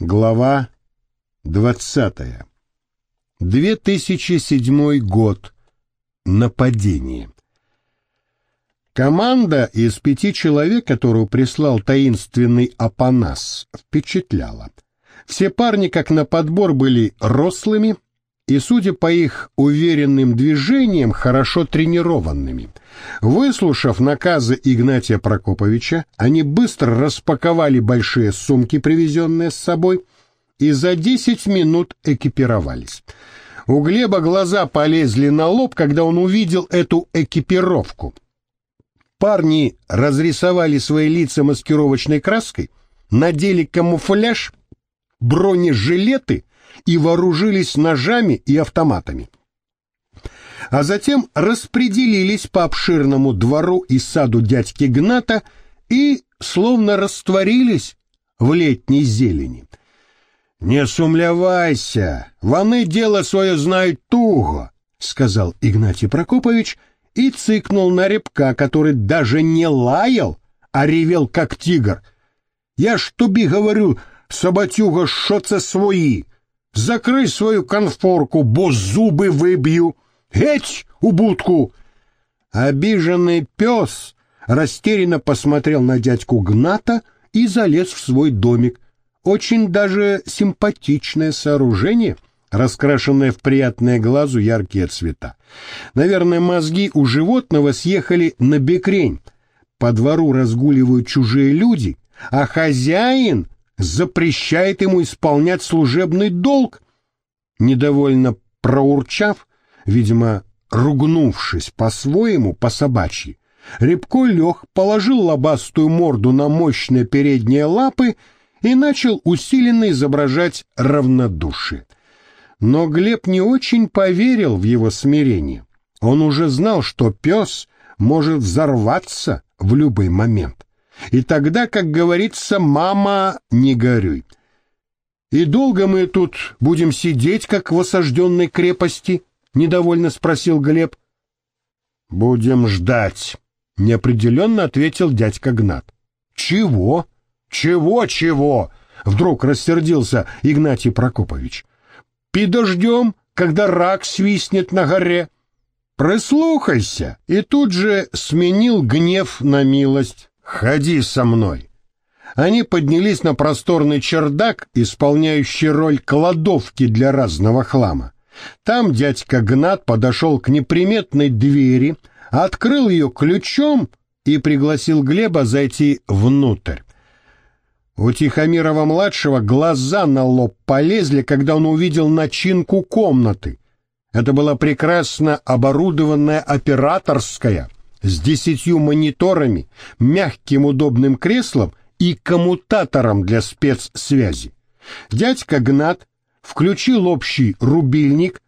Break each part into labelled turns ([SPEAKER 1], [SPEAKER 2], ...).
[SPEAKER 1] Глава 20. 2007 год. Нападение. Команда из пяти человек, которую прислал таинственный Апанас, впечатляла. Все парни, как на подбор, были рослыми и, судя по их уверенным движениям, хорошо тренированными. Выслушав наказы Игнатия Прокоповича, они быстро распаковали большие сумки, привезенные с собой, и за десять минут экипировались. У Глеба глаза полезли на лоб, когда он увидел эту экипировку. Парни разрисовали свои лица маскировочной краской, надели камуфляж, бронежилеты и вооружились ножами и автоматами а затем распределились по обширному двору и саду дядьки Гната и словно растворились в летней зелени. «Не сумлявайся, ваны дело свое знают туго», — сказал Игнатий Прокопович и цыкнул на репка, который даже не лаял, а ревел, как тигр. «Я ж тобі говорю, собатюга, що це свої. Закрий свою конфорку, бо зуби виб'ю». Геть, убудку! Обиженный пес растерянно посмотрел на дядьку Гната и залез в свой домик. Очень даже симпатичное сооружение, раскрашенное в приятные глазу яркие цвета. Наверное, мозги у животного съехали на бекрень. По двору разгуливают чужие люди, а хозяин запрещает ему исполнять служебный долг. Недовольно проурчав, видимо, ругнувшись по-своему, по-собачьи, Рябко лег, положил лобастую морду на мощные передние лапы и начал усиленно изображать равнодушие. Но Глеб не очень поверил в его смирение. Он уже знал, что пес может взорваться в любой момент. И тогда, как говорится, мама, не горюй. И долго мы тут будем сидеть, как в осажденной крепости? — недовольно спросил Глеб. «Будем ждать», — неопределенно ответил дядька Гнат. «Чего? Чего, чего?» — вдруг рассердился Игнатий Прокопович. «Подождем, когда рак свистнет на горе». «Прислухайся!» и тут же сменил гнев на милость. «Ходи со мной!» Они поднялись на просторный чердак, исполняющий роль кладовки для разного хлама. Там дядька Гнат подошел к неприметной двери, открыл ее ключом и пригласил Глеба зайти внутрь. У Тихомирова-младшего глаза на лоб полезли, когда он увидел начинку комнаты. Это была прекрасно оборудованная операторская с десятью мониторами, мягким удобным креслом и коммутатором для спецсвязи. Дядька Гнат включил общий рубильник,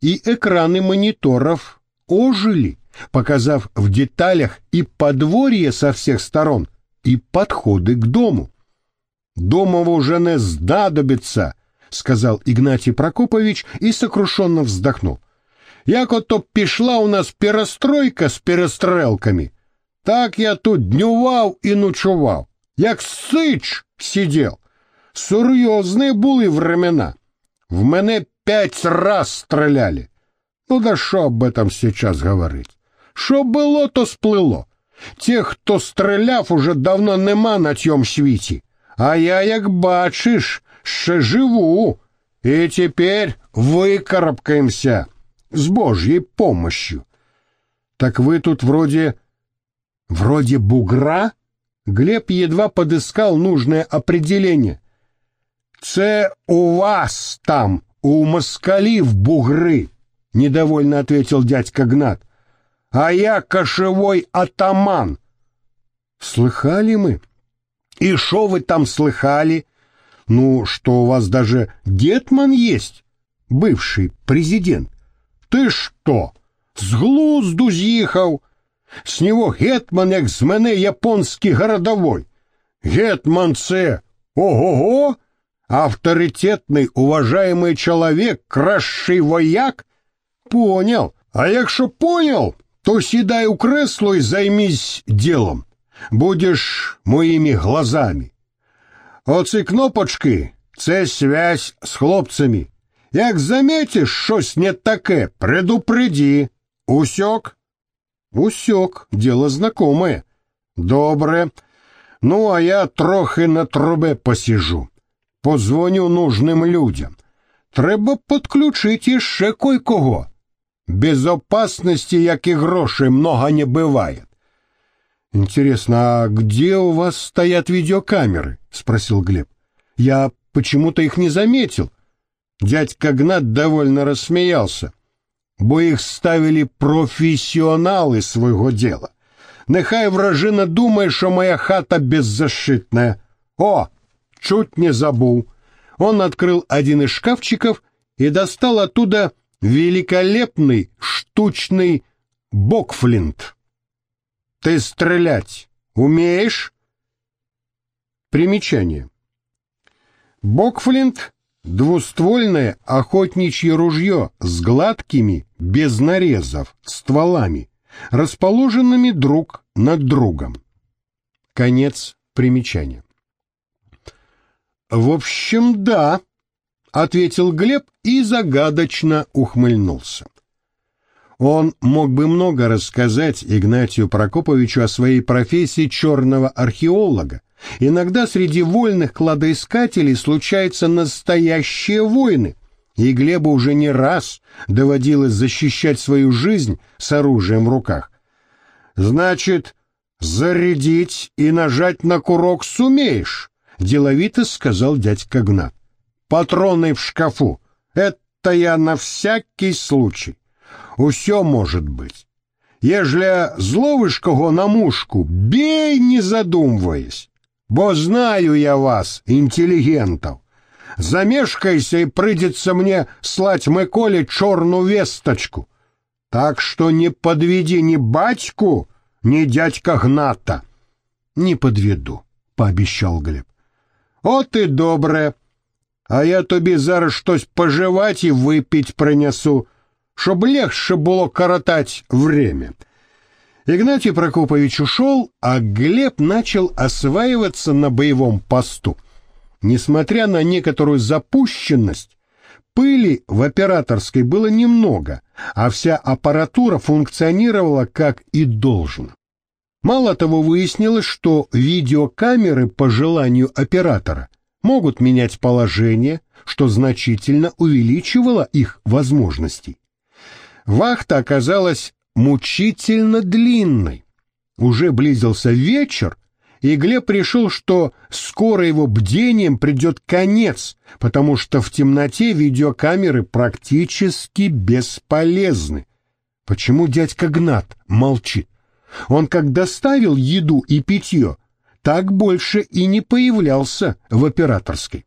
[SPEAKER 1] и экраны мониторов ожили, показав в деталях и подворье со всех сторон, и подходы к дому. «Домово уже не здадобиться», — сказал Игнатий Прокопович и сокрушенно вздохнул. «Як ото пішла у нас перестройка з перестрелками, так я тут днював і ночував, як сич сидів. Серйозні були времена. В мене пять раз стреляли. Ну да что об этом сейчас говорить? Що було, то сплило. Тех, хто стріляв, уже давно нема на тьом світі. А я, як бачиш, ще живу. И теперь выкарабкаемся с Божьей помощью. Так вы тут вроде... вроде бугра? Глеб едва подыскал нужное определение. Це у вас там, у москалів бугри, недовольно ответил дядька Гнат. А я кошевой атаман. Слыхали мы? И что вы там слыхали? Ну, что у вас даже Детман есть, бывший президент. Ты что, с глузду з'їхав? С него гетман, як з мене японський городовой. Гетман це ого-го? авторитетный, уважаемый человек, кращий вояк? Понял. А якщо понял, то сідай у кресло і займись ділом. Будеш моїми глазами. Оці кнопочки Це связь з хлопцями. Як заметиш щось не таке, предупреди. Усек? Усек, дело знакомое. Добре. Ну, а я трохи на трубе посижу. Позвоню нужним людям. Треба підключити іще кой-кого. Безопасности, як и грошей, много не бывает. Интересно, а где у вас стоят видеокамеры? Спросил Глеб. Я почему-то их не заметил. Дядька Гнат довольно рассмеялся, бо їх ставили професіонали свого дела. Нехай вражина думає, що моя хата беззащитная. О, чуть не забыл. Он открыл один из шкафчиков и достал оттуда великолепный штучный бокфлинт. Ты стрелять умеешь? Примечание. Бокфлинт — двуствольное охотничье ружье с гладкими, без нарезов, стволами, расположенными друг над другом. Конец примечания. В общем, да, — ответил Глеб и загадочно ухмыльнулся. Он мог бы много рассказать Игнатию Прокоповичу о своей профессии черного археолога. Иногда среди вольных кладоискателей случаются настоящие войны, и Глебу уже не раз доводилось защищать свою жизнь с оружием в руках. «Значит, зарядить и нажать на курок сумеешь», — деловито сказал дядька Гнат патроны в шкафу. Это я на всякий случай. Усё может быть. Ежели зловишь кого на мушку, бей, не задумываясь. Бо знаю я вас, интеллигентов. Замешкайся, и придется мне слать Миколе черную весточку. Так что не подведи ни батьку, ни дядька Гната. — Не подведу, — пообещал Глеб. — От и добре, а я тобі зараз щось пожевать і випить принесу, щоб легче було коротать время. Игнатий Прокопович ушел, а Глеб начал осваиваться на боевом посту. Несмотря на некоторую запущенность, пыли в операторской было немного, а вся аппаратура функционировала как и должно. Мало того, выяснилось, что видеокамеры по желанию оператора могут менять положение, что значительно увеличивало их возможности. Вахта оказалась мучительно длинной. Уже близился вечер, и Глеб решил, что скоро его бдением придет конец, потому что в темноте видеокамеры практически бесполезны. Почему дядька Гнат молчит? Он как доставил еду и питье, так больше и не появлялся в операторской.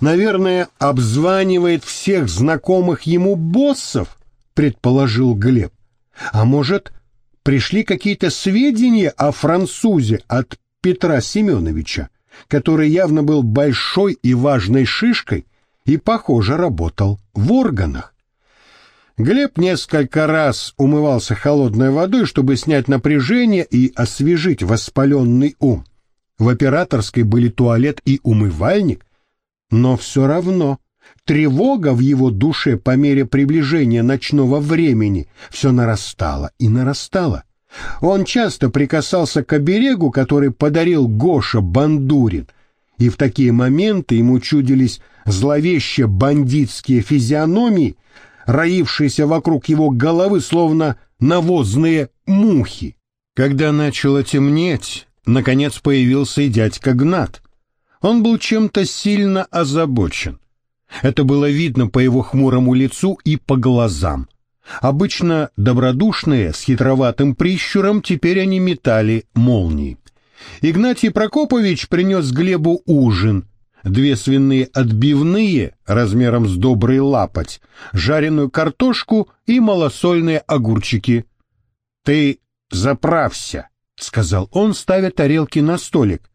[SPEAKER 1] Наверное, обзванивает всех знакомых ему боссов, предположил Глеб. А может, пришли какие-то сведения о французе от Петра Семеновича, который явно был большой и важной шишкой и, похоже, работал в органах. Глеб несколько раз умывался холодной водой, чтобы снять напряжение и освежить воспаленный ум. В операторской были туалет и умывальник, но все равно тревога в его душе по мере приближения ночного времени все нарастала и нарастала. Он часто прикасался к оберегу, который подарил Гоша Бандурин, и в такие моменты ему чудились зловеще бандитские физиономии, роившиеся вокруг его головы, словно навозные мухи. Когда начало темнеть, наконец появился и дядька Гнат. Он был чем-то сильно озабочен. Это было видно по его хмурому лицу и по глазам. Обычно добродушные, с хитроватым прищуром, теперь они метали молнии. Игнатий Прокопович принес Глебу ужин, две свиные отбивные размером с добрый лапоть, жареную картошку и малосольные огурчики. «Ты заправься», — сказал он, ставя тарелки на столик.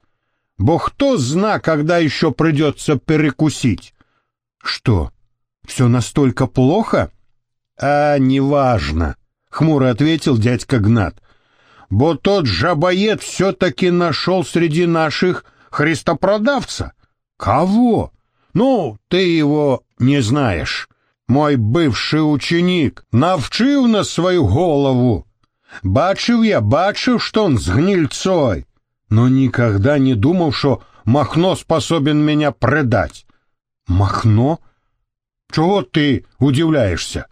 [SPEAKER 1] «Бо кто зна, когда еще придется перекусить?» «Что, все настолько плохо?» «А, неважно», — хмуро ответил дядька Гнат. «Бо тот жабоед все-таки нашел среди наших христопродавца» Кого? Ну, ты его не знаешь. Мой бывший ученик навчив на свою голову. Бачив я, бачив, что он с гнильцой, но никогда не думал, что Махно способен меня предать. Махно? Чего ты удивляешься?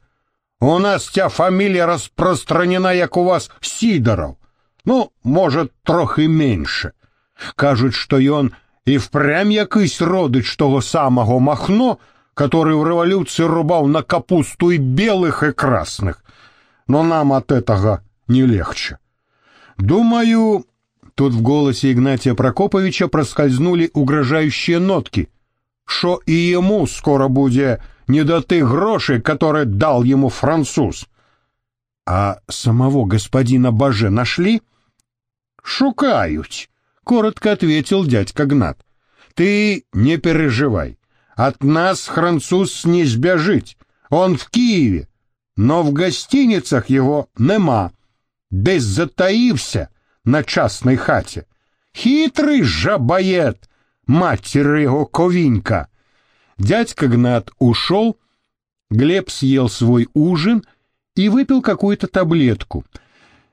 [SPEAKER 1] У нас ця фамилия распространена, як у вас Сидоров. Ну, может, трохи меньше. Кажуть, що ён і впрямь якийсь родич того самого Махно, который в революции рубал на капусту и белых, и красных. Но нам от этого не легче. Думаю, тут в голосе Игнатия Прокоповича проскользнули угрожающие нотки, что и ему скоро будет не до тых грошей, которые дал ему француз. А самого господина Баже нашли? Шукают, коротко ответил дядька Гнат. Ты не переживай. От нас француз не сбежить. Он в Киеве, но в гостиницах его нема. Десь затаився на частной хате. Хитрый жабоед, матери его ковинька. Дядька Гнат ушел, Глеб съел свой ужин и выпил какую-то таблетку.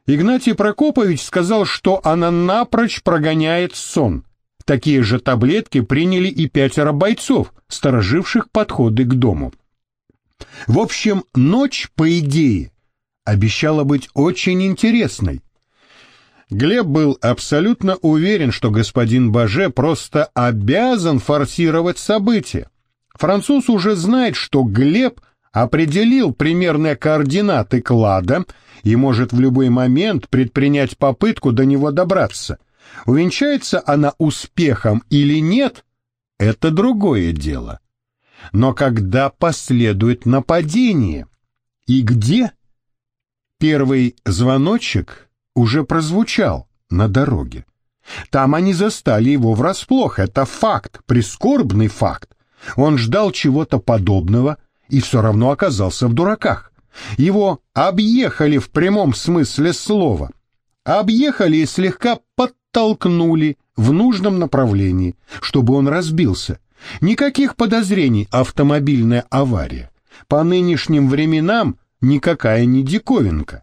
[SPEAKER 1] Игнатий Прокопович сказал, что она напрочь прогоняет сон. Такие же таблетки приняли и пятеро бойцов, стороживших подходы к дому. В общем, ночь, по идее, обещала быть очень интересной. Глеб был абсолютно уверен, что господин Баже просто обязан форсировать события. Француз уже знает, что Глеб определил примерные координаты клада и может в любой момент предпринять попытку до него добраться. Увенчается она успехом или нет, это другое дело. Но когда последует нападение? И где? Первый звоночек уже прозвучал на дороге. Там они застали его врасплох, это факт, прискорбный факт. Он ждал чего-то подобного и все равно оказался в дураках. Его объехали в прямом смысле слова. Объехали и слегка подтолкнули в нужном направлении, чтобы он разбился. Никаких подозрений, автомобильная авария. По нынешним временам никакая не диковинка.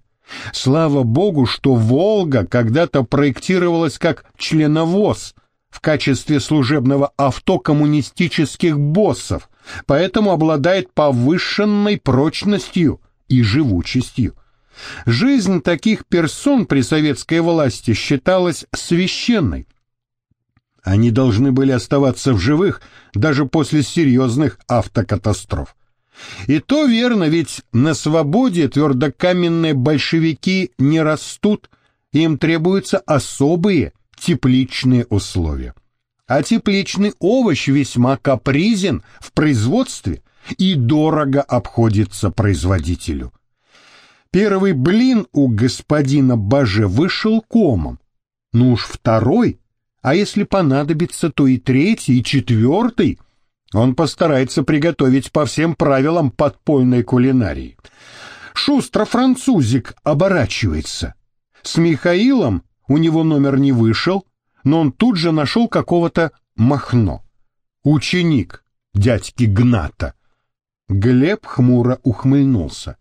[SPEAKER 1] Слава богу, что «Волга» когда-то проектировалась как членовоз в качестве служебного авто коммунистических боссов, поэтому обладает повышенной прочностью и живучестью. Жизнь таких персон при советской власти считалась священной. Они должны были оставаться в живых даже после серьезных автокатастроф. И то верно, ведь на свободе твердокаменные большевики не растут, им требуются особые тепличные условия. А тепличный овощ весьма капризен в производстве и дорого обходится производителю. Первый блин у господина Баже вышел комом, ну уж второй, а если понадобится, то и третий, и четвертый — он постарается приготовить по всем правилам подпольной кулинарии. Шустро французик оборачивается. С Михаилом у него номер не вышел, но он тут же нашел какого-то Махно. Ученик дядьки Гната. Глеб хмуро ухмыльнулся.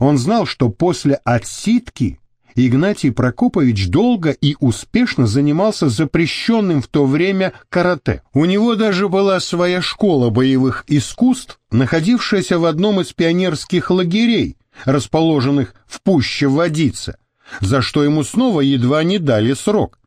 [SPEAKER 1] Он знал, что после отсидки Игнатий Прокопович долго и успешно занимался запрещенным в то время карате. У него даже была своя школа боевых искусств, находившаяся в одном из пионерских лагерей, расположенных в пуще Водица, за что ему снова едва не дали срок.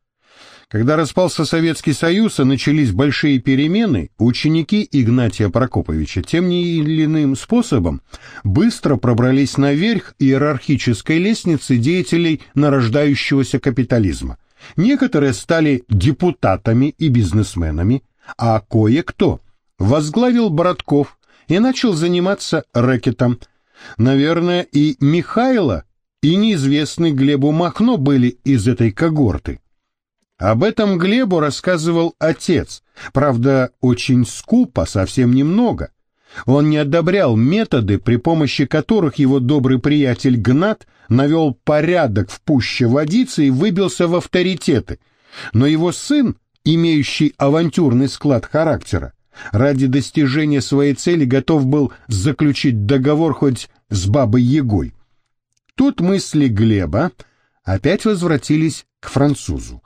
[SPEAKER 1] Когда распался Советский Союз и начались большие перемены, ученики Игнатия Прокоповича тем или иным способом быстро пробрались наверх иерархической лестницы деятелей нарождающегося капитализма. Некоторые стали депутатами и бизнесменами, а кое-кто возглавил Боротков и начал заниматься рэкетом. Наверное, и Михайло, и неизвестный Глебу Махно были из этой когорты. Об этом Глебу рассказывал отец, правда, очень скупо, совсем немного. Он не одобрял методы, при помощи которых его добрый приятель Гнат навел порядок в пуще водицы и выбился в авторитеты. Но его сын имеющий авантюрный склад характера, ради достижения своей цели готов был заключить договор хоть с бабой Егой. Тут мысли Глеба опять возвратились к французу.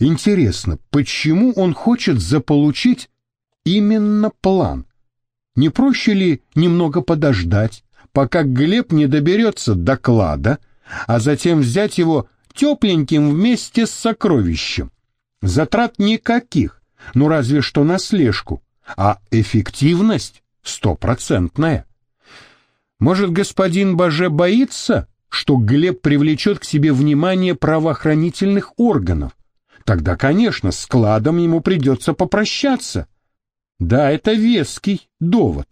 [SPEAKER 1] Интересно, почему он хочет заполучить именно план? Не проще ли немного подождать, пока Глеб не доберется доклада, а затем взять его тепленьким вместе с сокровищем? Затрат никаких, ну разве что на слежку, а эффективность стопроцентная. Может, господин Баже боится, что Глеб привлечет к себе внимание правоохранительных органов? Тогда, конечно, с складом ему придется попрощаться. Да, это веский довод.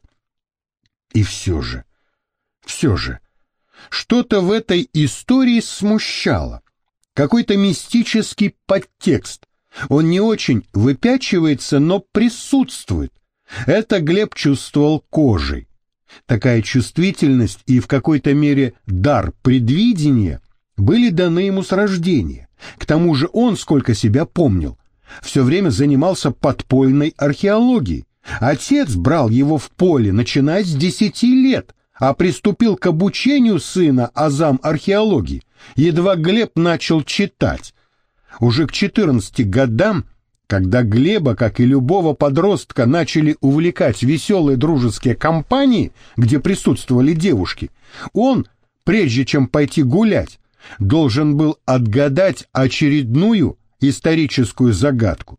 [SPEAKER 1] И все же, все же, что-то в этой истории смущало. Какой-то мистический подтекст. Он не очень выпячивается, но присутствует. Это Глеб чувствовал кожей. Такая чувствительность и в какой-то мере дар предвидения были даны ему с рождения. К тому же он, сколько себя помнил, все время занимался подпольной археологией. Отец брал его в поле, начиная с десяти лет, а приступил к обучению сына азам археологии. Едва Глеб начал читать. Уже к четырнадцати годам когда Глеба, как и любого подростка, начали увлекать веселые дружеские компании, где присутствовали девушки, он, прежде чем пойти гулять, должен был отгадать очередную историческую загадку.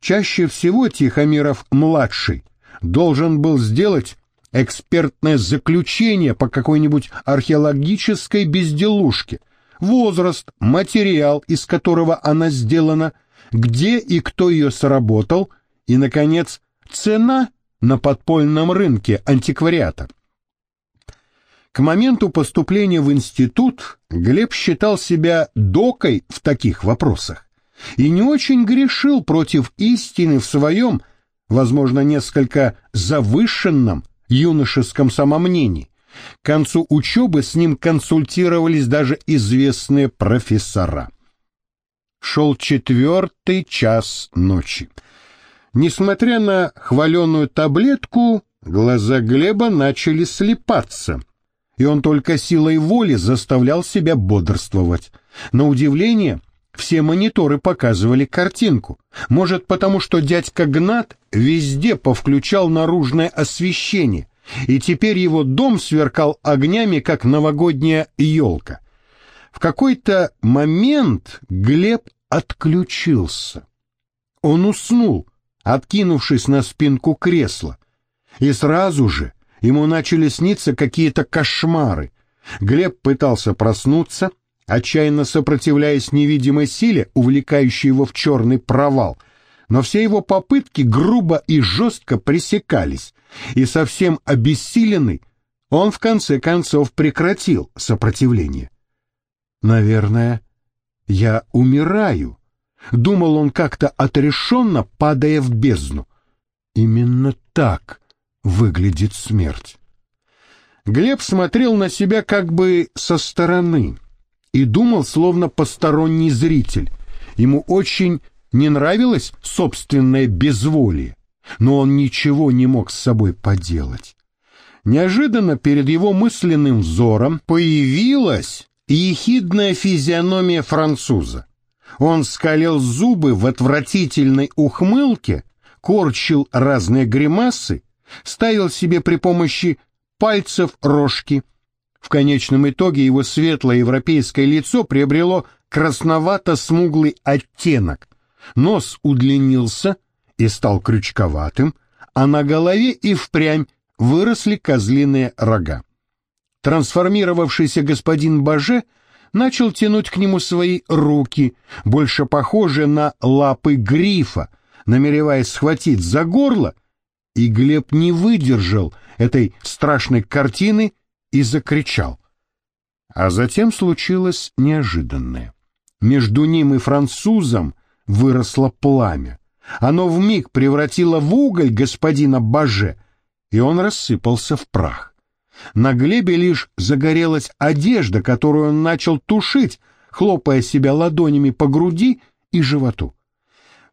[SPEAKER 1] Чаще всего Тихомиров-младший должен был сделать экспертное заключение по какой-нибудь археологической безделушке, возраст, материал, из которого она сделана, где и кто ее сработал, и, наконец, цена на подпольном рынке антиквариата. К моменту поступления в институт Глеб считал себя докой в таких вопросах и не очень грешил против истины в своем, возможно, несколько завышенном юношеском самомнении. К концу учебы с ним консультировались даже известные профессора. Шел четвертый час ночи. Несмотря на хваленую таблетку, глаза Глеба начали слепаться, и он только силой воли заставлял себя бодрствовать. На удивление, все мониторы показывали картинку. Может, потому что дядька Гнат везде повключал наружное освещение, и теперь его дом сверкал огнями, как новогодняя елка. В какой-то момент Глеб отключился. Он уснул, откинувшись на спинку кресла, и сразу же ему начали сниться какие-то кошмары. Глеб пытался проснуться, отчаянно сопротивляясь невидимой силе, увлекающей его в черный провал, но все его попытки грубо и жестко пресекались, и совсем обессиленный он в конце концов прекратил сопротивление. Наверное, я умираю, думал он как-то отрешенно, падая в бездну. Именно так выглядит смерть. Глеб смотрел на себя как бы со стороны и думал, словно посторонний зритель. Ему очень не нравилось собственное безволие, но он ничего не мог с собой поделать. Неожиданно перед его мысленным взором появилась ехидная физиономия француза. Он скалил зубы в отвратительной ухмылке, корчил разные гримасы, ставил себе при помощи пальцев рожки. В конечном итоге его светлое европейское лицо приобрело красновато-смуглый оттенок. Нос удлинился и стал крючковатым, а на голове и впрямь выросли козлиные рога. Трансформировавшийся господин Баже начал тянуть к нему свои руки, больше похожие на лапы грифа, намереваясь схватить за горло, и Глеб не выдержал этой страшной картины и закричал. А затем случилось неожиданное. Между ним и французом выросло пламя. Оно вмиг превратило в уголь господина Баже, и он рассыпался в прах. На Глебе лишь загорелась одежда, которую он начал тушить, хлопая себя ладонями по груди и животу.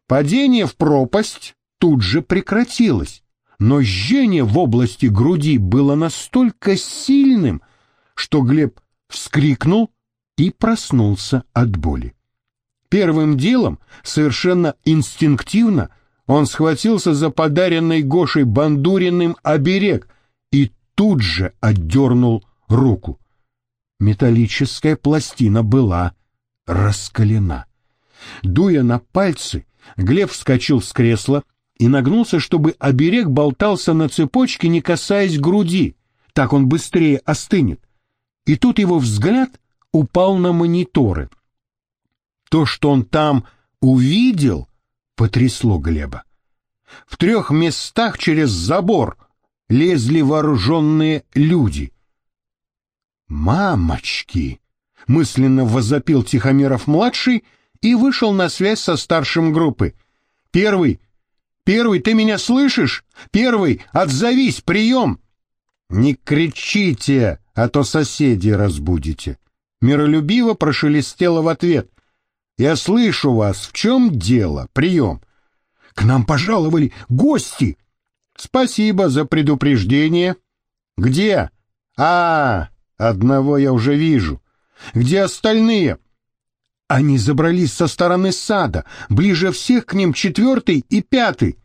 [SPEAKER 1] Падение в пропасть тут же прекратилось, но жжение в области груди было настолько сильным, что Глеб вскрикнул и проснулся от боли. Первым делом, совершенно инстинктивно, он схватился за подаренный Гошей Бандуриным оберег и тут же отдернул руку. Металлическая пластина была раскалена. Дуя на пальцы, Глеб вскочил с кресла и нагнулся, чтобы оберег болтался на цепочке, не касаясь груди. Так он быстрее остынет. И тут его взгляд упал на мониторы. То, что он там увидел, потрясло Глеба. В трех местах через забор лезли вооруженные люди. «Мамочки!» — мысленно возопил Тихомиров-младший и вышел на связь со старшим группы. «Первый! Первый, ты меня слышишь? Первый, отзовись, прием!» «Не кричите, а то соседей разбудите!» Миролюбиво прошелестело в ответ. «Я слышу вас. В чем дело? Прием!» «К нам пожаловали гости!» «Спасибо за предупреждение!» «Где?» «А, одного я уже вижу!» «Где остальные?» Они забрались со стороны сада, ближе всех к ним четвертый и пятый.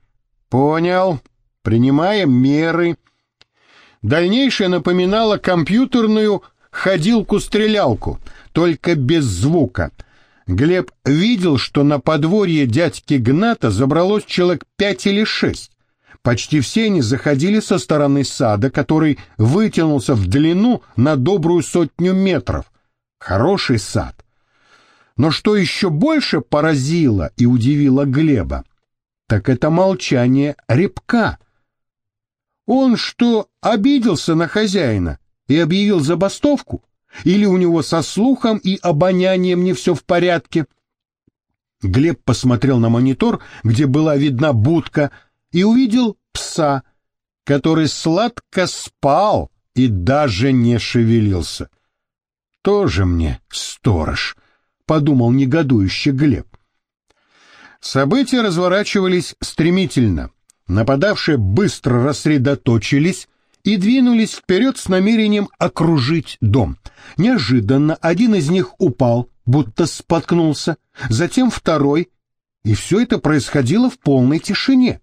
[SPEAKER 1] Понял. Принимаем меры. Дальнейшее напоминало компьютерную ходилку-стрелялку, только без звука. Глеб видел, что на подворье дядьки Гната забралось человек пять или шесть. Почти все они заходили со стороны сада, который вытянулся в длину на добрую сотню метров. Хороший сад. Но что еще больше поразило и удивило Глеба, так это молчание репка. Он что, обиделся на хозяина и объявил забастовку? Или у него со слухом и обонянием не все в порядке? Глеб посмотрел на монитор, где была видна будка, и увидел пса, который сладко спал и даже не шевелился. Тоже мне сторож. — подумал негодующе Глеб. События разворачивались стремительно. Нападавшие быстро рассредоточились и двинулись вперед с намерением окружить дом. Неожиданно один из них упал, будто споткнулся, затем второй, и все это происходило в полной тишине.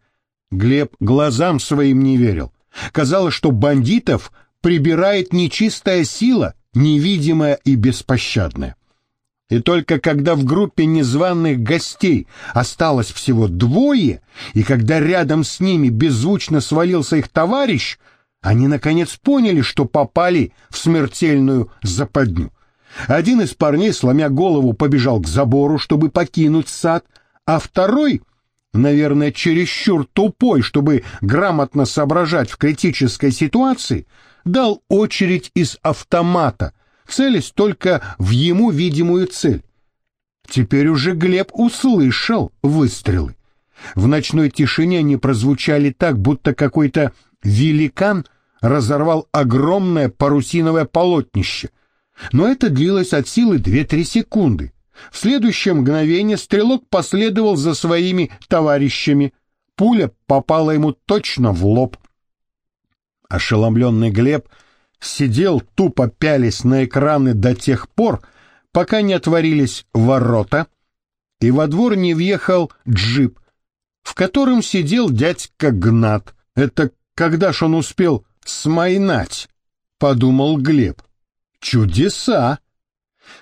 [SPEAKER 1] Глеб глазам своим не верил. Казалось, что бандитов прибирает нечистая сила, невидимая и беспощадная. И только когда в группе незваных гостей осталось всего двое, и когда рядом с ними беззвучно свалился их товарищ, они наконец поняли, что попали в смертельную западню. Один из парней, сломя голову, побежал к забору, чтобы покинуть сад, а второй, наверное, чересчур тупой, чтобы грамотно соображать в критической ситуации, дал очередь из автомата — целясь только в ему видимую цель. Теперь уже Глеб услышал выстрелы. В ночной тишине они прозвучали так, будто какой-то великан разорвал огромное парусиновое полотнище. Но это длилось от силы 2-3 секунды. В следующее мгновение стрелок последовал за своими товарищами. Пуля попала ему точно в лоб. Ошеломленный Глеб сидел тупо пялись на экраны до тех пор, пока не отворились ворота, и во двор не въехал джип, в котором сидел дядька Гнат. Это когда ж он успел смайнать, подумал Глеб. Чудеса!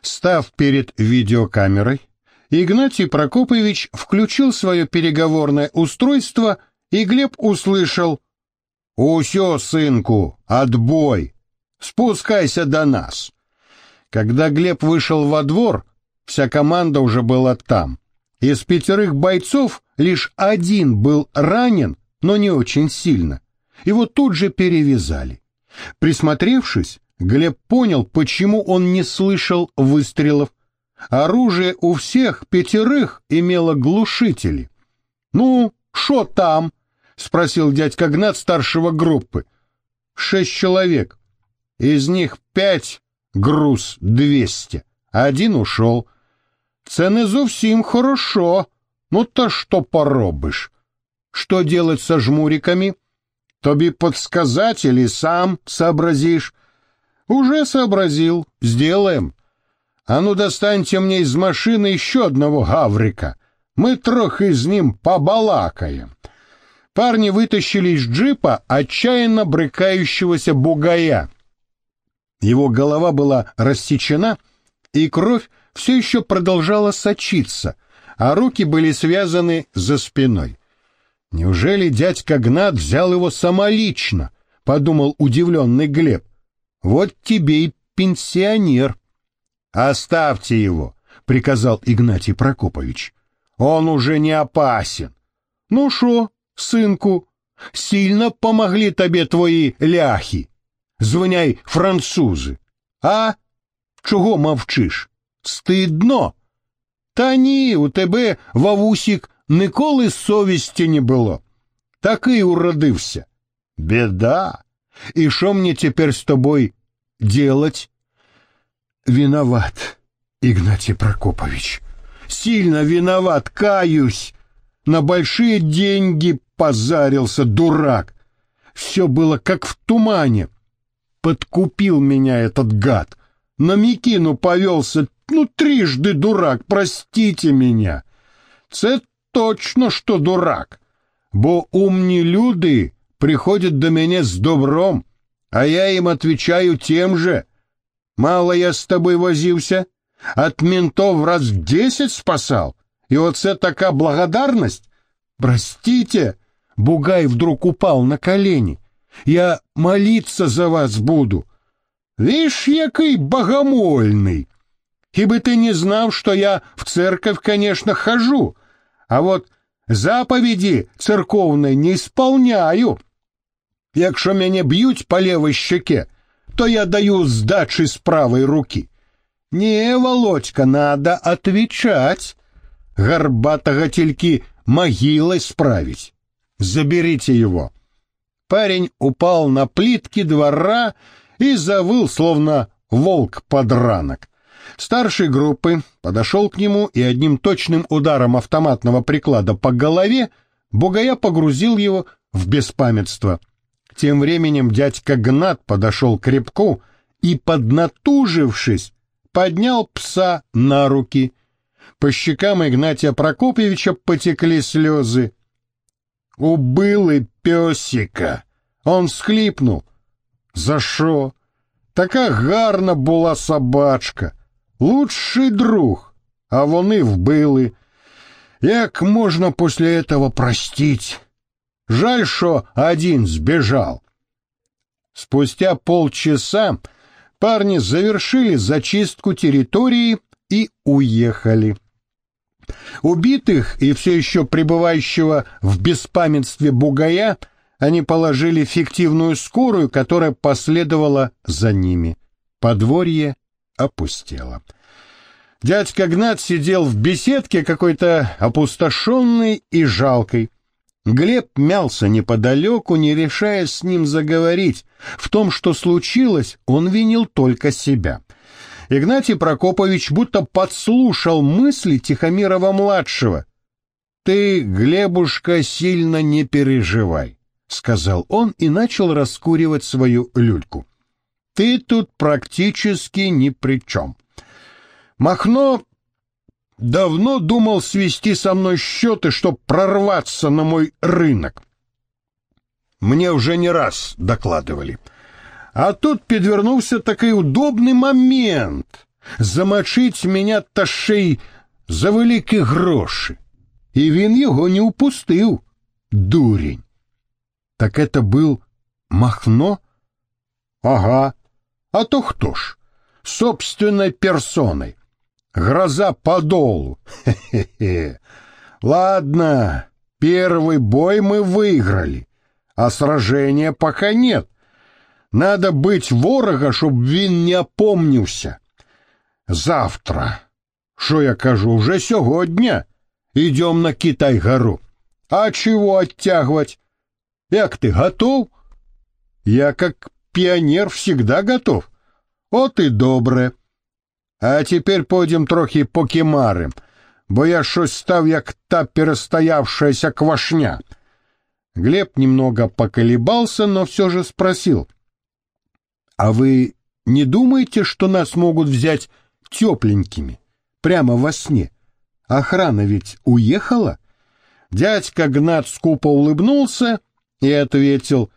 [SPEAKER 1] Став перед видеокамерой, Игнатий Прокопович включил свое переговорное устройство, и Глеб услышал «Усё, сынку, отбой!» Спускайся до нас. Когда Глеб вышел во двор, вся команда уже была там. Из пятерых бойцов лишь один был ранен, но не очень сильно. Его тут же перевязали. Присмотревшись, Глеб понял, почему он не слышал выстрелов. Оружие у всех пятерых имело глушители. «Ну, что там?» — спросил дядька Гнат старшего группы. «Шесть человек. Из них пять груз двести, один ушел. Це не зовсім хорошо, Ну то что поробишь? Что делать со жмуриками? Тоби подсказать или сам сообразишь? Уже сообразил, сделаем. А ну достаньте мне из машины еще одного гаврика. Мы трохи с ним побалакаем. Парни вытащили из джипа отчаянно брыкающегося бугая. Его голова была рассечена, и кровь все еще продолжала сочиться, а руки были связаны за спиной. Неужели дядька Гнат взял его самолично? — подумал удивленный Глеб. — Вот тебе и пенсионер. — Оставьте его, — приказал Игнатий Прокопович. — Он уже не опасен. — Ну шо, сынку, сильно помогли тебе твої ляхи? Звоняй французи. А? Чого мовчиш? Стидно? Та ні, у тебе, Вавусік, ніколи совісті не було. Такий уродився. Беда. И что мне теперь с тобой делать? Виноват, Игнатий Прокопович. Сильно виноват, каюсь. На большие деньги позарился, дурак. Все было как в тумане. Подкупил меня этот гад. На Микину повелся, ну, трижды дурак, простите меня. Це точно, что дурак, бо умні люди приходят до меня с добром, а я им отвечаю тем же. Мало я с тобой возился, от ментов раз в десять спасал, и вот це такая благодарность. Простите, Бугай вдруг упал на колени. Я молиться за вас буду. Вишь, який богомольный. Ибо ты не знал, что я в церковь, конечно, хожу, а вот заповеди церковной не исполняю. Якщо мене б'ють по левой щеке, то я даю сдачи с правой руки. Не, Володька, надо отвечать. Горбатого тельки могилой справить. Заберите его. Парень упал на плитки двора и завыл, словно волк-подранок. Старший группы подошел к нему и одним точным ударом автоматного приклада по голове Бугая погрузил его в беспамятство. Тем временем дядька Гнат подошел к репку и, поднатужившись, поднял пса на руки. По щекам Игнатия Прокопьевича потекли слезы. «Убили песика!» Он схлипнул. «За що? Така гарна була собачка, лучший друг, а вони вбили. Як можна после этого простить? Жаль, что один сбежал». Спустя полчаса парни завершили зачистку территории и уехали. Убитых и все еще пребывающего в беспамятстве бугая они положили фиктивную скорую, которая последовала за ними. Подворье опустело. Дядька Гнат сидел в беседке какой-то опустошенный и жалкой. Глеб мялся неподалеку, не решая с ним заговорить. В том, что случилось, он винил только себя. Игнатий Прокопович будто подслушал мысли Тихомирова-младшего. «Ты, Глебушка, сильно не переживай», — сказал он и начал раскуривать свою люльку. «Ты тут практически ни при чем. Махно давно думал свести со мной счеты, чтоб прорваться на мой рынок. Мне уже не раз докладывали — а тут підвернувся такий удобний момент замочить меня ташей за великі гроші. І він його не упустив, дурень. Так это был Махно? Ага. А то кто ж? Собственной персоной. Гроза подолу. Хе-хе-хе. Ладно, первый бой мы выиграли, а сражения пока нет. Надо быть ворога, щоб він не опомнився. Завтра, що я кажу, уже сьогодні идем на Китай-гору. А чего оттягивать? Як ты, готов? Я, как пионер, всегда готов. От и добре. А теперь пойдем трохи покемарим. бо я щось став, як та перестоявшаяся квашня. Глеб немного поколебался, но все же спросил. «А вы не думаете, что нас могут взять тепленькими, прямо во сне? Охрана ведь уехала?» Дядька Гнат скупо улыбнулся и ответил,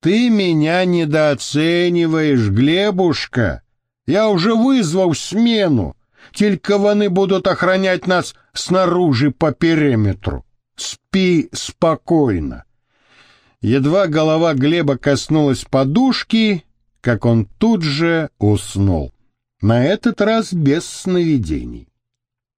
[SPEAKER 1] «Ты меня недооцениваешь, Глебушка. Я уже вызвал смену. Только вони будут охранять нас снаружи по периметру. Спи спокойно». Едва голова Глеба коснулась подушки, как он тут же уснул. На этот раз без сновидений.